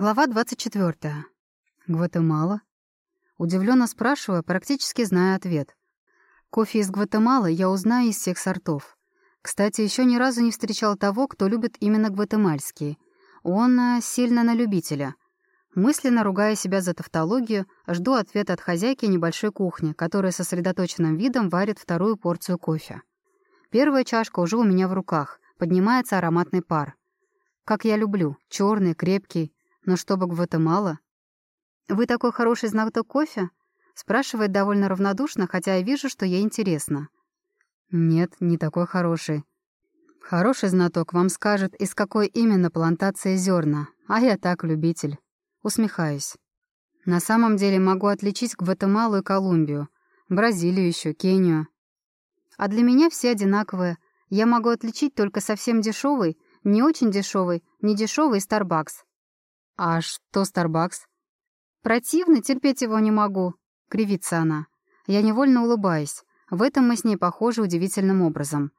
Глава 24. Гватемала? Удивленно спрашивая, практически зная ответ. Кофе из Гватемалы я узнаю из всех сортов. Кстати, еще ни разу не встречал того, кто любит именно гватемальский. Он а, сильно на любителя. Мысленно ругая себя за тавтологию, жду ответа от хозяйки небольшой кухни, которая сосредоточенным видом варит вторую порцию кофе. Первая чашка уже у меня в руках, поднимается ароматный пар. Как я люблю, черный, крепкий, но чтобы Гватемала... «Вы такой хороший знаток кофе?» Спрашивает довольно равнодушно, хотя я вижу, что ей интересно. «Нет, не такой хороший. Хороший знаток вам скажет, из какой именно плантации зерна, а я так, любитель. Усмехаюсь. На самом деле могу отличить Гватемалу и Колумбию, Бразилию еще, Кению. А для меня все одинаковые. Я могу отличить только совсем дешевый, не очень дешевый, не дешевый Starbucks. «А что Старбакс?» «Противно, терпеть его не могу», — кривится она. Я невольно улыбаюсь. В этом мы с ней похожи удивительным образом.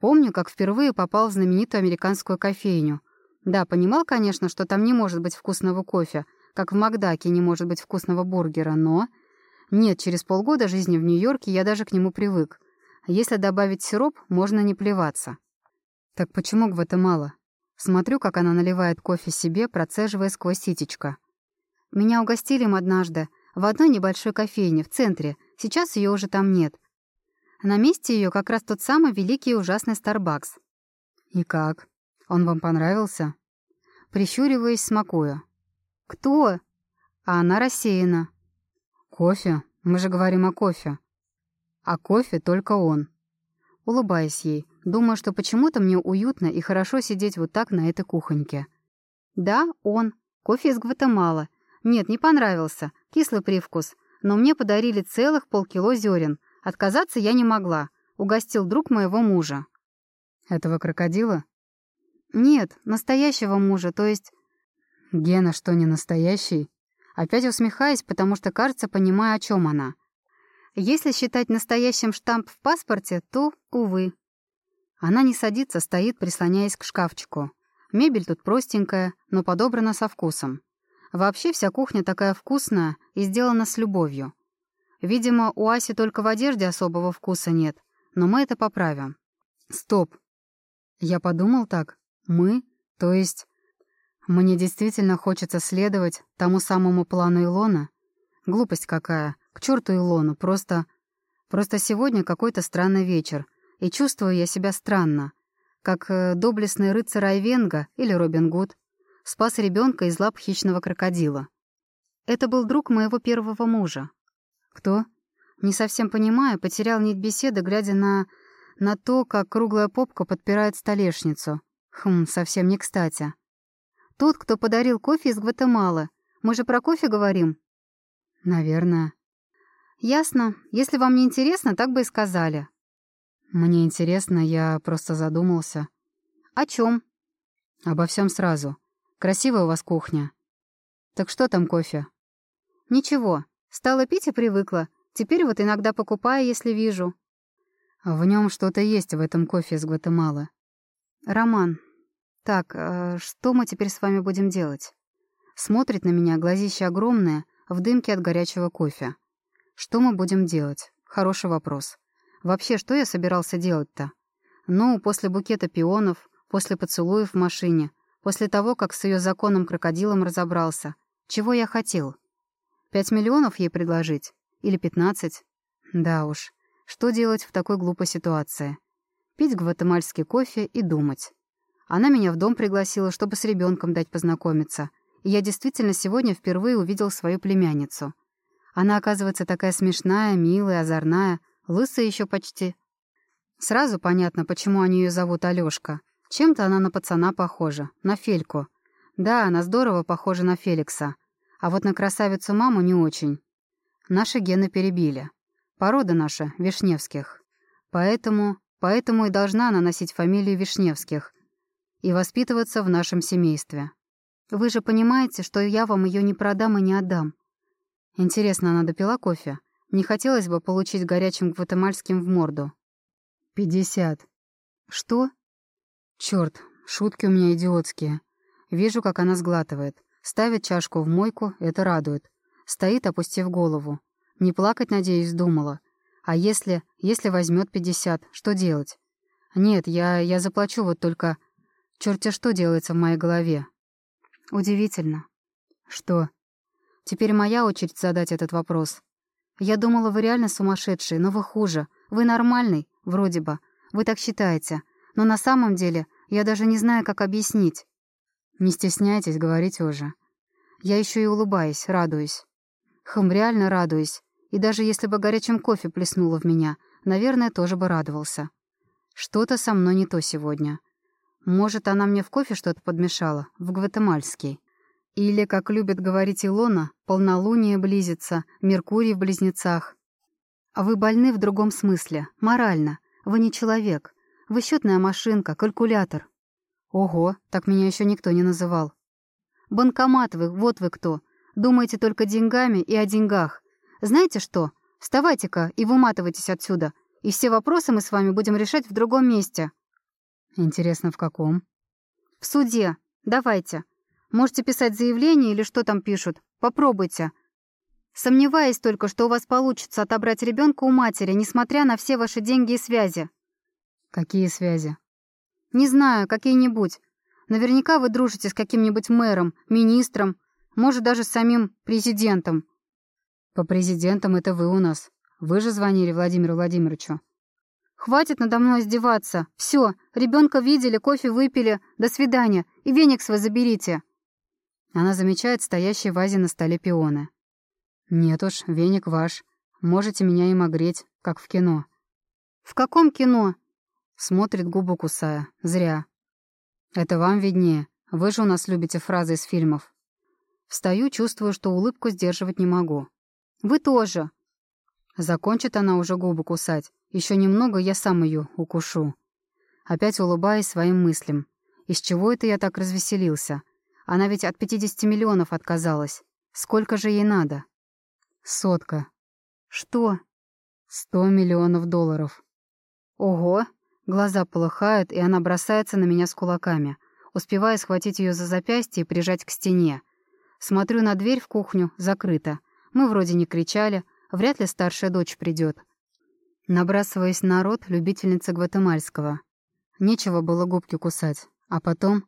Помню, как впервые попал в знаменитую американскую кофейню. Да, понимал, конечно, что там не может быть вкусного кофе, как в Макдаке не может быть вкусного бургера, но... Нет, через полгода жизни в Нью-Йорке я даже к нему привык. Если добавить сироп, можно не плеваться. Так почему Гватемала? Смотрю, как она наливает кофе себе, процеживая сквозь ситечко. Меня угостили им однажды в одной небольшой кофейне в центре. Сейчас ее уже там нет. На месте ее как раз тот самый великий и ужасный Старбакс. «И как? Он вам понравился?» Прищуриваясь, смакуя. «Кто?» А она рассеяна. «Кофе? Мы же говорим о кофе». «А кофе только он». Улыбаясь ей, Думаю, что почему-то мне уютно и хорошо сидеть вот так на этой кухоньке. Да, он. Кофе из Гватемала. Нет, не понравился. Кислый привкус. Но мне подарили целых полкило зерен. Отказаться я не могла. Угостил друг моего мужа. Этого крокодила? Нет, настоящего мужа, то есть... Гена что, не настоящий? Опять усмехаясь, потому что, кажется, понимаю, о чем она. Если считать настоящим штамп в паспорте, то, увы. Она не садится, стоит, прислоняясь к шкафчику. Мебель тут простенькая, но подобрана со вкусом. Вообще вся кухня такая вкусная и сделана с любовью. Видимо, у Аси только в одежде особого вкуса нет, но мы это поправим. Стоп. Я подумал так. Мы? То есть... Мне действительно хочется следовать тому самому плану Илона? Глупость какая. К черту Илону, просто... Просто сегодня какой-то странный вечер — и чувствую я себя странно, как э, доблестный рыцарь Айвенга или Робин Гуд спас ребенка из лап хищного крокодила. Это был друг моего первого мужа. Кто? Не совсем понимая, потерял нить беседы, глядя на... на то, как круглая попка подпирает столешницу. Хм, совсем не кстати. Тот, кто подарил кофе из Гватемалы. Мы же про кофе говорим? Наверное. Ясно. Если вам не интересно, так бы и сказали. «Мне интересно, я просто задумался». «О чем? «Обо всем сразу. Красивая у вас кухня». «Так что там кофе?» «Ничего. Стала пить и привыкла. Теперь вот иногда покупаю, если вижу». «В нем что-то есть в этом кофе из Гватемалы». «Роман, так, э, что мы теперь с вами будем делать?» Смотрит на меня, глазище огромное, в дымке от горячего кофе. «Что мы будем делать?» Хороший вопрос. Вообще, что я собирался делать-то? Ну, после букета пионов, после поцелуев в машине, после того, как с ее законом крокодилом разобрался. Чего я хотел? Пять миллионов ей предложить? Или пятнадцать? Да уж, что делать в такой глупой ситуации? Пить гватемальский кофе и думать. Она меня в дом пригласила, чтобы с ребенком дать познакомиться. И я действительно сегодня впервые увидел свою племянницу. Она, оказывается, такая смешная, милая, озорная, Лысая еще почти. Сразу понятно, почему они ее зовут Алёшка. Чем-то она на пацана похожа, на Фельку. Да, она здорово похожа на Феликса. А вот на красавицу маму не очень. Наши гены перебили. Порода наша, Вишневских. Поэтому, поэтому и должна она носить фамилию Вишневских и воспитываться в нашем семействе. Вы же понимаете, что я вам ее не продам и не отдам. Интересно, она допила кофе? Не хотелось бы получить горячим гватемальским в морду. «Пятьдесят». «Что?» «Чёрт, шутки у меня идиотские. Вижу, как она сглатывает. Ставит чашку в мойку, это радует. Стоит, опустив голову. Не плакать, надеюсь, думала. А если... если возьмет пятьдесят, что делать? Нет, я... я заплачу, вот только... Чёрт что делается в моей голове. Удивительно. Что? Теперь моя очередь задать этот вопрос. Я думала, вы реально сумасшедший, но вы хуже. Вы нормальный, вроде бы. Вы так считаете. Но на самом деле я даже не знаю, как объяснить. Не стесняйтесь, говорите уже. Я еще и улыбаюсь, радуюсь. Хм, реально радуюсь. И даже если бы горячим кофе плеснуло в меня, наверное, тоже бы радовался. Что-то со мной не то сегодня. Может, она мне в кофе что-то подмешала, в гватемальский. Или, как любит говорить Илона, полнолуние близится, Меркурий в близнецах. А вы больны в другом смысле, морально. Вы не человек. Вы счетная машинка, калькулятор. Ого, так меня еще никто не называл. Банкомат вы, вот вы кто. Думаете только деньгами и о деньгах. Знаете что? Вставайте-ка и выматывайтесь отсюда. И все вопросы мы с вами будем решать в другом месте. Интересно, в каком? В суде. Давайте. Можете писать заявление или что там пишут. Попробуйте. Сомневаюсь только, что у вас получится отобрать ребенка у матери, несмотря на все ваши деньги и связи. Какие связи? Не знаю, какие-нибудь. Наверняка вы дружите с каким-нибудь мэром, министром, может, даже с самим президентом. По президентам это вы у нас. Вы же звонили Владимиру Владимировичу. Хватит надо мной издеваться. Все, ребенка видели, кофе выпили. До свидания. И веник свой заберите. Она замечает стоящие в вазе на столе пионы. «Нет уж, веник ваш. Можете меня им огреть, как в кино». «В каком кино?» Смотрит губу кусая. Зря. «Это вам виднее. Вы же у нас любите фразы из фильмов». Встаю, чувствую, что улыбку сдерживать не могу. «Вы тоже!» Закончит она уже губы кусать. Еще немного я сам ее укушу. Опять улыбаясь своим мыслям. Из чего это я так развеселился? Она ведь от 50 миллионов отказалась. Сколько же ей надо? Сотка. Что? Сто миллионов долларов. Ого! Глаза полыхают, и она бросается на меня с кулаками, успевая схватить ее за запястье и прижать к стене. Смотрю на дверь в кухню, закрыта. Мы вроде не кричали, вряд ли старшая дочь придет. Набрасываясь на рот любительницы гватемальского. Нечего было губки кусать. А потом...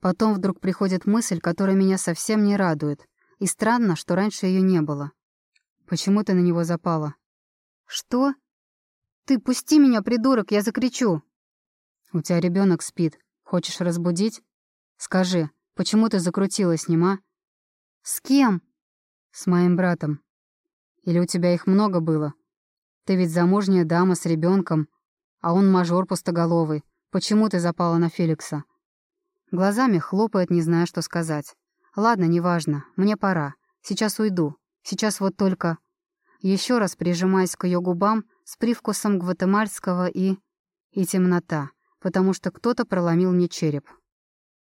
Потом вдруг приходит мысль, которая меня совсем не радует. И странно, что раньше ее не было. Почему ты на него запала? Что? Ты пусти меня, придурок, я закричу. У тебя ребенок спит. Хочешь разбудить? Скажи, почему ты закрутилась с ним? «С кем?» «С моим братом. Или у тебя их много было? Ты ведь замужняя дама с ребенком, а он мажор пустоголовый. Почему ты запала на Феликса?» Глазами хлопает, не зная, что сказать. «Ладно, неважно, мне пора. Сейчас уйду. Сейчас вот только...» Еще раз прижимаясь к ее губам с привкусом гватемальского и... и темнота, потому что кто-то проломил мне череп.